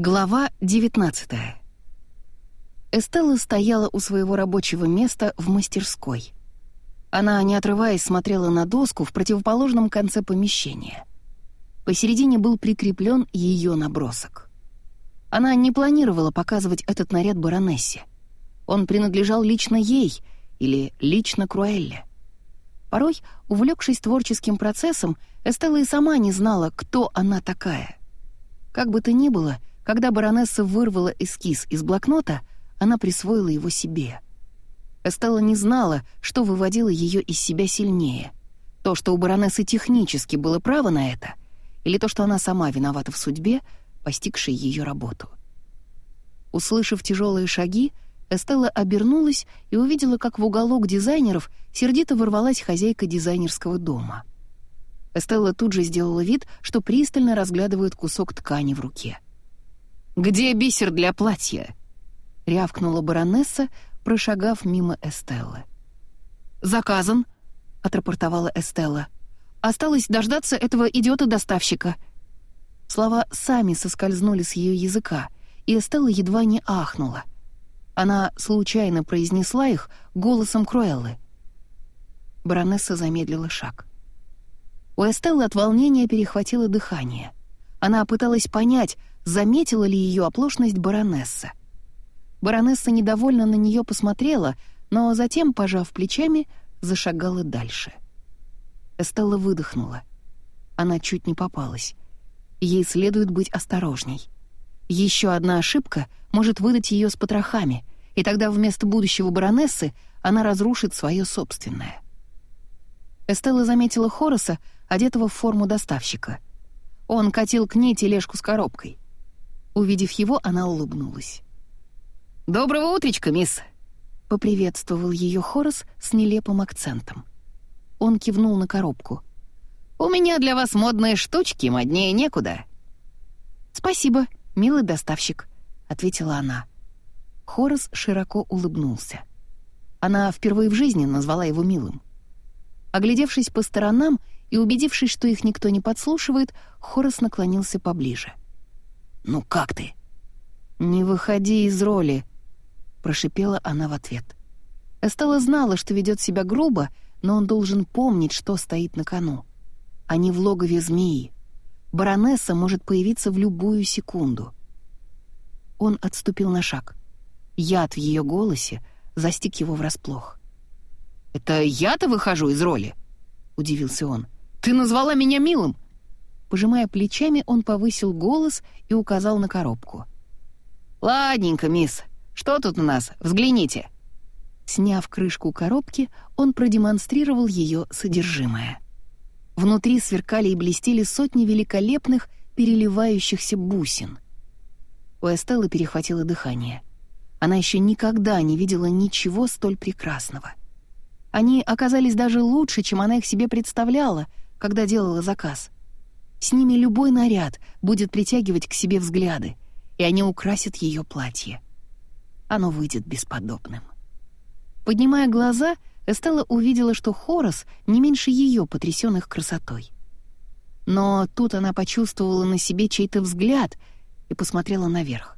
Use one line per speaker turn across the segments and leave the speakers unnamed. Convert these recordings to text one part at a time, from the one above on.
Глава 19 Эстелла стояла у своего рабочего места в мастерской. Она, не отрываясь, смотрела на доску в противоположном конце помещения. Посередине был прикреплен ее набросок. Она не планировала показывать этот наряд баронессе. Он принадлежал лично ей или лично Круэлле. Порой, увлекшись творческим процессом, Эстелла и сама не знала, кто она такая. Как бы то ни было, когда баронесса вырвала эскиз из блокнота, она присвоила его себе. Эстелла не знала, что выводило ее из себя сильнее. То, что у баронессы технически было право на это, или то, что она сама виновата в судьбе, постигшей ее работу. Услышав тяжелые шаги, Эстелла обернулась и увидела, как в уголок дизайнеров сердито ворвалась хозяйка дизайнерского дома. Эстелла тут же сделала вид, что пристально разглядывает кусок ткани в руке. «Где бисер для платья?» — рявкнула баронесса, прошагав мимо Эстеллы. «Заказан», — отрапортовала Эстелла. «Осталось дождаться этого идиота-доставщика». Слова сами соскользнули с ее языка, и Эстелла едва не ахнула — она случайно произнесла их голосом Круэллы. Баронесса замедлила шаг. У Эстеллы от волнения перехватило дыхание. Она пыталась понять, заметила ли ее оплошность баронесса. Баронесса недовольно на нее посмотрела, но затем, пожав плечами, зашагала дальше. Эстелла выдохнула. Она чуть не попалась. Ей следует быть осторожней. Еще одна ошибка может выдать ее с потрохами, и тогда вместо будущего баронессы она разрушит свое собственное. Эстелла заметила Хороса, одетого в форму доставщика. Он катил к ней тележку с коробкой. Увидев его, она улыбнулась. «Доброго утречка, мисс!» — поприветствовал ее Хорос с нелепым акцентом. Он кивнул на коробку. «У меня для вас модные штучки, моднее некуда». «Спасибо», милый доставщик», — ответила она. Хорас широко улыбнулся. Она впервые в жизни назвала его милым. Оглядевшись по сторонам и убедившись, что их никто не подслушивает, Хорас наклонился поближе. «Ну как ты?» «Не выходи из роли», — прошипела она в ответ. Эстелла знала, что ведет себя грубо, но он должен помнить, что стоит на кону. Они в логове змеи. Баронесса может появиться в любую секунду. Он отступил на шаг. Яд в ее голосе застиг его врасплох. «Это я-то выхожу из роли?» — удивился он. «Ты назвала меня милым!» Пожимая плечами, он повысил голос и указал на коробку. «Ладненько, мисс. Что тут у нас? Взгляните!» Сняв крышку коробки, он продемонстрировал ее содержимое. Внутри сверкали и блестели сотни великолепных, переливающихся бусин. У Эстеллы перехватило дыхание. Она еще никогда не видела ничего столь прекрасного. Они оказались даже лучше, чем она их себе представляла, когда делала заказ. С ними любой наряд будет притягивать к себе взгляды, и они украсят ее платье. Оно выйдет бесподобным. Поднимая глаза, Эстелла увидела, что Хорос не меньше ее потрясенных красотой. Но тут она почувствовала на себе чей-то взгляд и посмотрела наверх.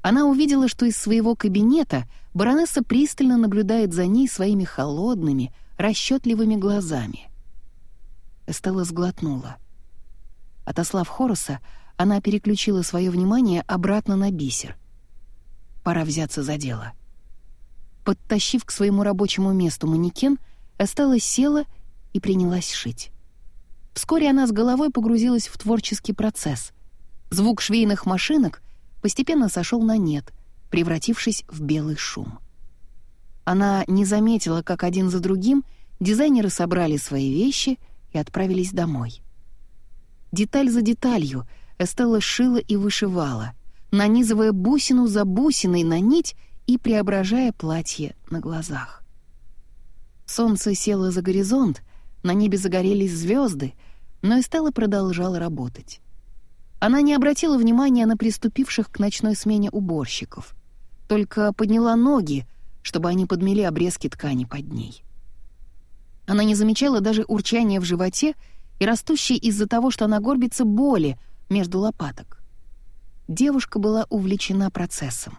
Она увидела, что из своего кабинета баронесса пристально наблюдает за ней своими холодными, расчетливыми глазами. Эстелла сглотнула. Отослав Хороса, она переключила свое внимание обратно на бисер. Пора взяться за дело — Подтащив к своему рабочему месту манекен, Эстелла села и принялась шить. Вскоре она с головой погрузилась в творческий процесс. Звук швейных машинок постепенно сошел на нет, превратившись в белый шум. Она не заметила, как один за другим дизайнеры собрали свои вещи и отправились домой. Деталь за деталью Эстелла шила и вышивала, нанизывая бусину за бусиной на нить и преображая платье на глазах. Солнце село за горизонт, на небе загорелись звезды, но Эстелла продолжала работать. Она не обратила внимания на приступивших к ночной смене уборщиков, только подняла ноги, чтобы они подмели обрезки ткани под ней. Она не замечала даже урчания в животе и растущей из-за того, что она горбится боли между лопаток. девушка была увлечена процессом.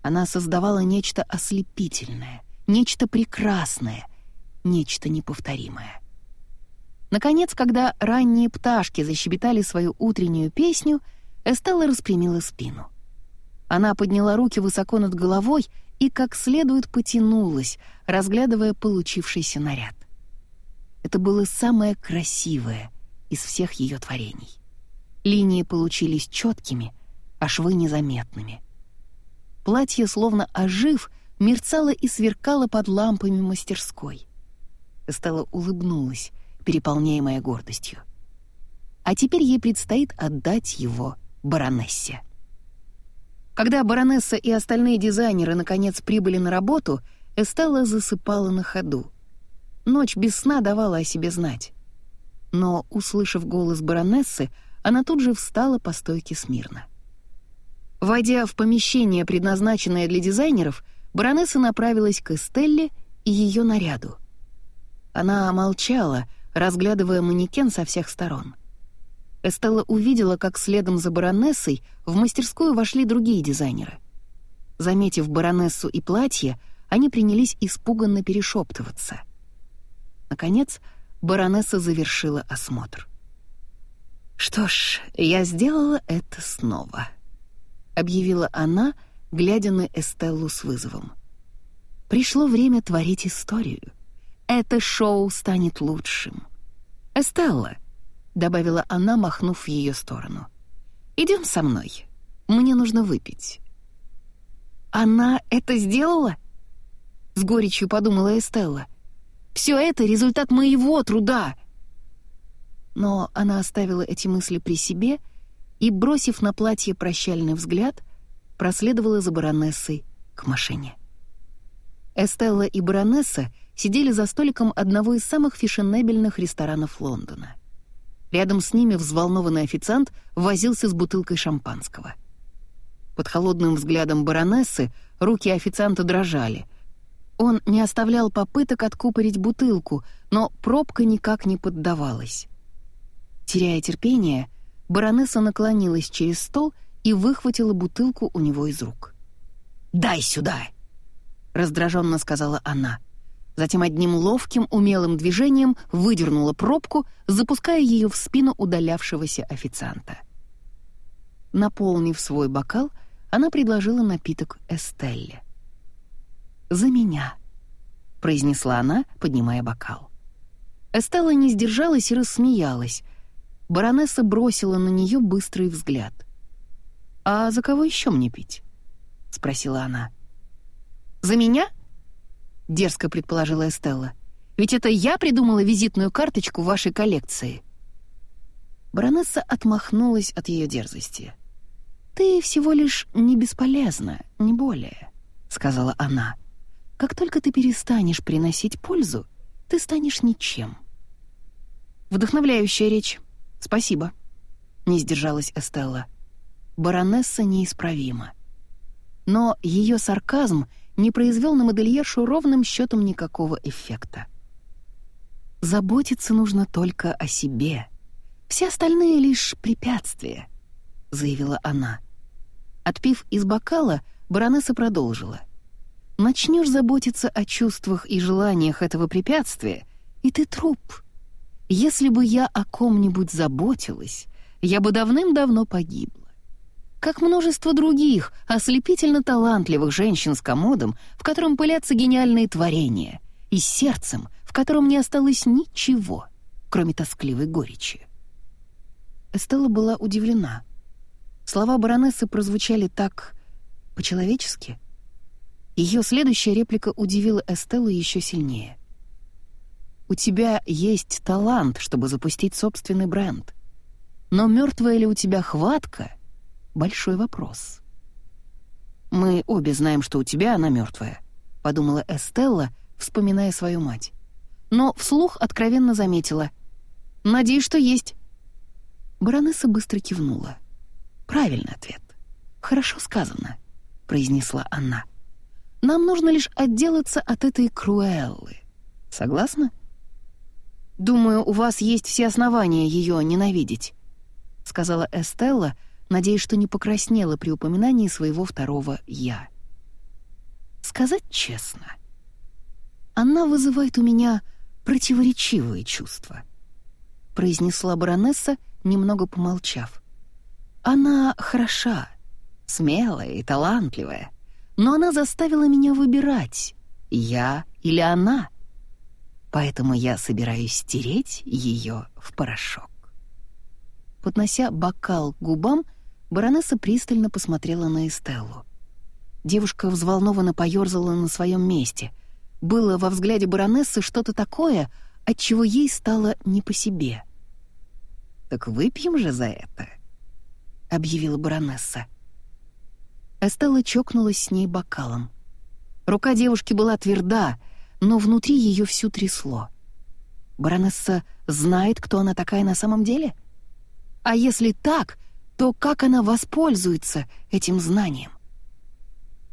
Она создавала нечто ослепительное, нечто прекрасное, нечто неповторимое. Наконец, когда ранние пташки защебетали свою утреннюю песню, Эстелла распрямила спину. Она подняла руки высоко над головой и как следует потянулась, разглядывая получившийся наряд. Это было самое красивое из всех ее творений. Линии получились четкими, а швы незаметными. Платье, словно ожив, мерцало и сверкало под лампами мастерской. Стella улыбнулась, переполняемая гордостью. А теперь ей предстоит отдать его баронессе. Когда баронесса и остальные дизайнеры наконец прибыли на работу, Эстелла засыпала на ходу. Ночь без сна давала о себе знать. Но, услышав голос баронессы, она тут же встала по стойке смирно. Войдя в помещение, предназначенное для дизайнеров, баронесса направилась к Эстелле и ее наряду. Она молчала, разглядывая манекен со всех сторон. Эстелла увидела, как следом за баронессой в мастерскую вошли другие дизайнеры. Заметив баронессу и платье, они принялись испуганно перешептываться. Наконец, баронесса завершила осмотр. «Что ж, я сделала это снова», — объявила она, глядя на Эстеллу с вызовом. «Пришло время творить историю. Это шоу станет лучшим. Эстелла», — добавила она, махнув в ее сторону, — «идем со мной. Мне нужно выпить». «Она это сделала?» — с горечью подумала Эстелла. «Все это — результат моего труда!» Но она оставила эти мысли при себе — и, бросив на платье прощальный взгляд, проследовала за баронессой к машине. Эстелла и баронесса сидели за столиком одного из самых фешенебельных ресторанов Лондона. Рядом с ними взволнованный официант возился с бутылкой шампанского. Под холодным взглядом баронессы руки официанта дрожали. Он не оставлял попыток откупорить бутылку, но пробка никак не поддавалась. Теряя терпение, баронесса наклонилась через стол и выхватила бутылку у него из рук. «Дай сюда!» — раздраженно сказала она. Затем одним ловким, умелым движением выдернула пробку, запуская ее в спину удалявшегося официанта. Наполнив свой бокал, она предложила напиток Эстелле. «За меня», — произнесла она, поднимая бокал. Эстелла не сдержалась и рассмеялась, Баронесса бросила на нее быстрый взгляд. «А за кого еще мне пить?» — спросила она. «За меня?» — дерзко предположила Эстелла. «Ведь это я придумала визитную карточку вашей коллекции». Баронесса отмахнулась от ее дерзости. «Ты всего лишь не бесполезна, не более», — сказала она. «Как только ты перестанешь приносить пользу, ты станешь ничем». Вдохновляющая речь. «Спасибо», — не сдержалась Эстелла. Баронесса неисправима. Но ее сарказм не произвел на модельершу ровным счетом никакого эффекта. «Заботиться нужно только о себе. Все остальные — лишь препятствия», — заявила она. Отпив из бокала, баронесса продолжила. «Начнешь заботиться о чувствах и желаниях этого препятствия, и ты труп». Если бы я о ком-нибудь заботилась, я бы давным-давно погибла. Как множество других ослепительно талантливых женщин с комодом, в котором пылятся гениальные творения, и сердцем, в котором не осталось ничего, кроме тоскливой горечи. Эстелла была удивлена. Слова баронессы прозвучали так по-человечески. Ее следующая реплика удивила Эстеллу еще сильнее. У тебя есть талант, чтобы запустить собственный бренд. Но мертвая ли у тебя хватка — большой вопрос. «Мы обе знаем, что у тебя она мертвая», — подумала Эстелла, вспоминая свою мать. Но вслух откровенно заметила. «Надеюсь, что есть». Баронесса быстро кивнула. «Правильный ответ. Хорошо сказано», — произнесла она. «Нам нужно лишь отделаться от этой Круэллы. Согласна?» «Думаю, у вас есть все основания ее ненавидеть», — сказала Эстелла, надеясь, что не покраснела при упоминании своего второго «я». Сказать честно, она вызывает у меня противоречивые чувства, произнесла баронесса, немного помолчав. Она хороша, смелая и талантливая, но она заставила меня выбирать, я или она. Поэтому я собираюсь стереть ее в порошок. Поднося бокал к губам, баронесса пристально посмотрела на Эстеллу. Девушка взволнованно поёрзала на своем месте. Было во взгляде баронессы что-то такое, от чего ей стало не по себе. «Так выпьем же за это», — объявила баронесса. Эстелла чокнулась с ней бокалом. Рука девушки была тверда, но внутри ее всю трясло. Баронесса знает, кто она такая на самом деле? А если так, то как она воспользуется этим знанием?